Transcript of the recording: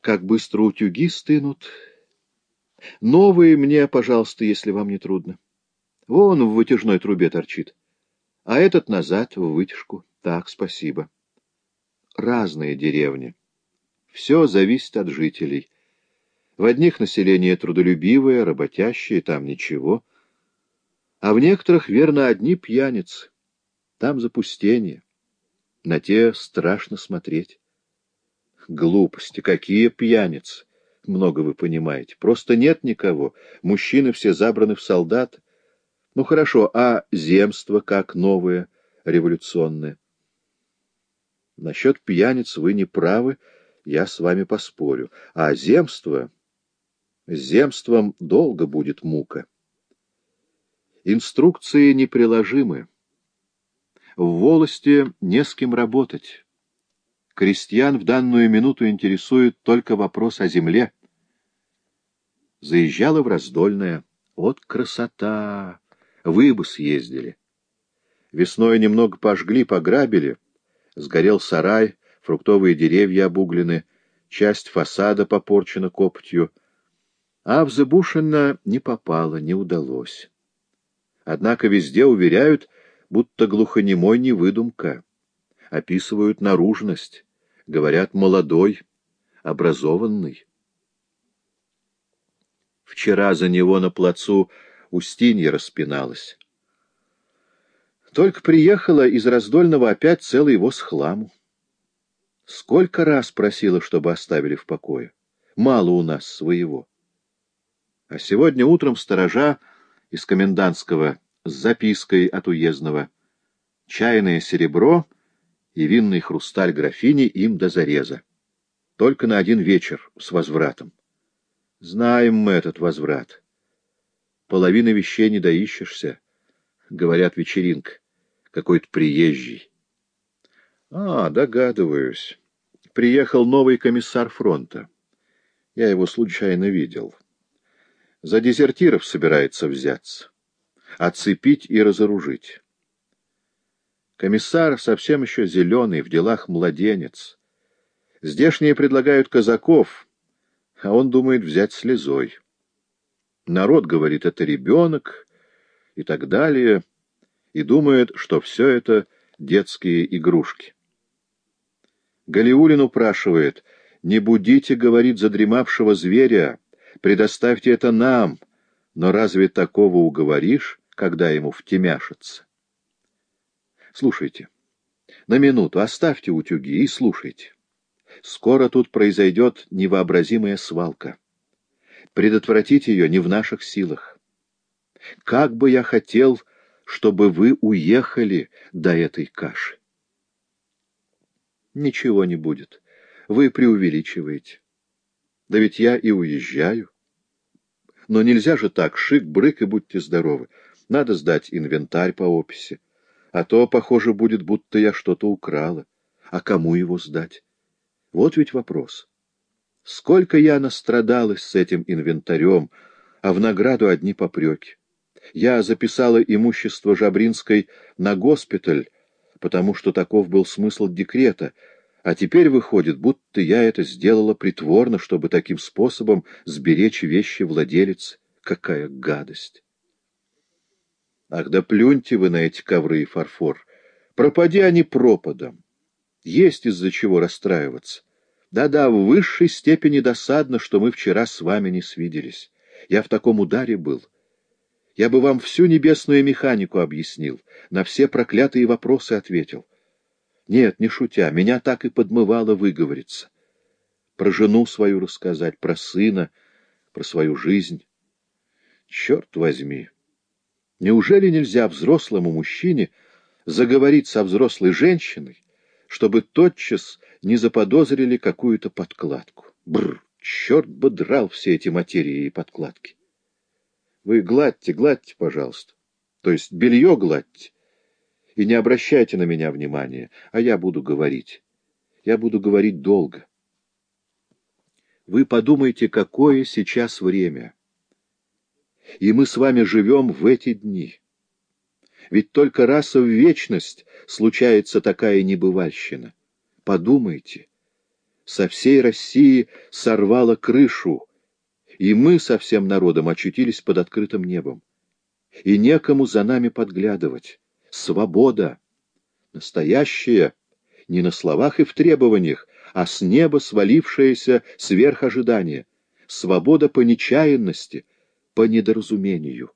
как быстро утюги стынут. Новые мне, пожалуйста, если вам не трудно. Вон в вытяжной трубе торчит. А этот назад, в вытяжку. Так, спасибо. Разные деревни. Все зависит от жителей. В одних население трудолюбивое, работящее, там ничего. А в некоторых, верно, одни пьяницы. Там запустение. На те страшно смотреть. Глупости, какие пьяницы! Много вы понимаете. Просто нет никого. Мужчины все забраны в солдат. Ну хорошо, а земство как новое, революционное? Насчет пьяниц вы не правы, я с вами поспорю. А земство... С земством долго будет мука. Инструкции неприложимы. В волости не с кем работать. Крестьян в данную минуту интересует только вопрос о земле. Заезжала в Раздольное. Вот красота! Вы бы съездили. Весной немного пожгли, пограбили. Сгорел сарай, фруктовые деревья обуглены, часть фасада попорчена копотью. А в Зыбушино не попало, не удалось. Однако везде уверяют, будто глухонемой не выдумка. Описывают наружность, говорят, молодой, образованный. Вчера за него на плацу Устинья распиналась. Только приехала из Раздольного опять целый его с хламу. Сколько раз просила, чтобы оставили в покое. Мало у нас своего. А сегодня утром сторожа из комендантского с запиской от уездного. Чайное серебро и винный хрусталь графини им до зареза. Только на один вечер с возвратом. Знаем мы этот возврат. Половины вещей не доищешься. Говорят, вечеринка. Какой-то приезжий. А, догадываюсь. Приехал новый комиссар фронта. Я его случайно видел. За дезертиров собирается взяться. Оцепить и разоружить. Комиссар совсем еще зеленый, в делах младенец. Здешние предлагают казаков — а он думает взять слезой. Народ говорит, это ребенок и так далее, и думает, что все это детские игрушки. Галиулин упрашивает, не будите, говорит, задремавшего зверя, предоставьте это нам, но разве такого уговоришь, когда ему втемяшится? Слушайте, на минуту оставьте утюги и слушайте. Скоро тут произойдет невообразимая свалка. Предотвратить ее не в наших силах. Как бы я хотел, чтобы вы уехали до этой каши. Ничего не будет. Вы преувеличиваете. Да ведь я и уезжаю. Но нельзя же так, шик-брык и будьте здоровы. Надо сдать инвентарь по описи. А то, похоже, будет, будто я что-то украла. А кому его сдать? Вот ведь вопрос. Сколько я настрадалась с этим инвентарем, а в награду одни попреки. Я записала имущество Жабринской на госпиталь, потому что таков был смысл декрета, а теперь выходит, будто я это сделала притворно, чтобы таким способом сберечь вещи владелец. Какая гадость! Ах, да плюньте вы на эти ковры и фарфор! Пропади они пропадом! Есть из-за чего расстраиваться. Да-да, в высшей степени досадно, что мы вчера с вами не свиделись. Я в таком ударе был. Я бы вам всю небесную механику объяснил, на все проклятые вопросы ответил. Нет, не шутя, меня так и подмывало выговориться. Про жену свою рассказать, про сына, про свою жизнь. Черт возьми! Неужели нельзя взрослому мужчине заговорить со взрослой женщиной, чтобы тотчас не заподозрили какую-то подкладку. Бррр, черт бы драл все эти материи и подкладки. Вы гладьте, гладьте, пожалуйста. То есть белье гладьте. И не обращайте на меня внимания, а я буду говорить. Я буду говорить долго. Вы подумайте, какое сейчас время. И мы с вами живем в эти дни. Ведь только раз в вечность случается такая небывальщина. Подумайте. со всей России сорвало крышу, и мы со всем народом очутились под открытым небом. И некому за нами подглядывать. Свобода! Настоящая! Не на словах и в требованиях, а с неба свалившаяся сверх ожидания. Свобода по нечаянности, по недоразумению.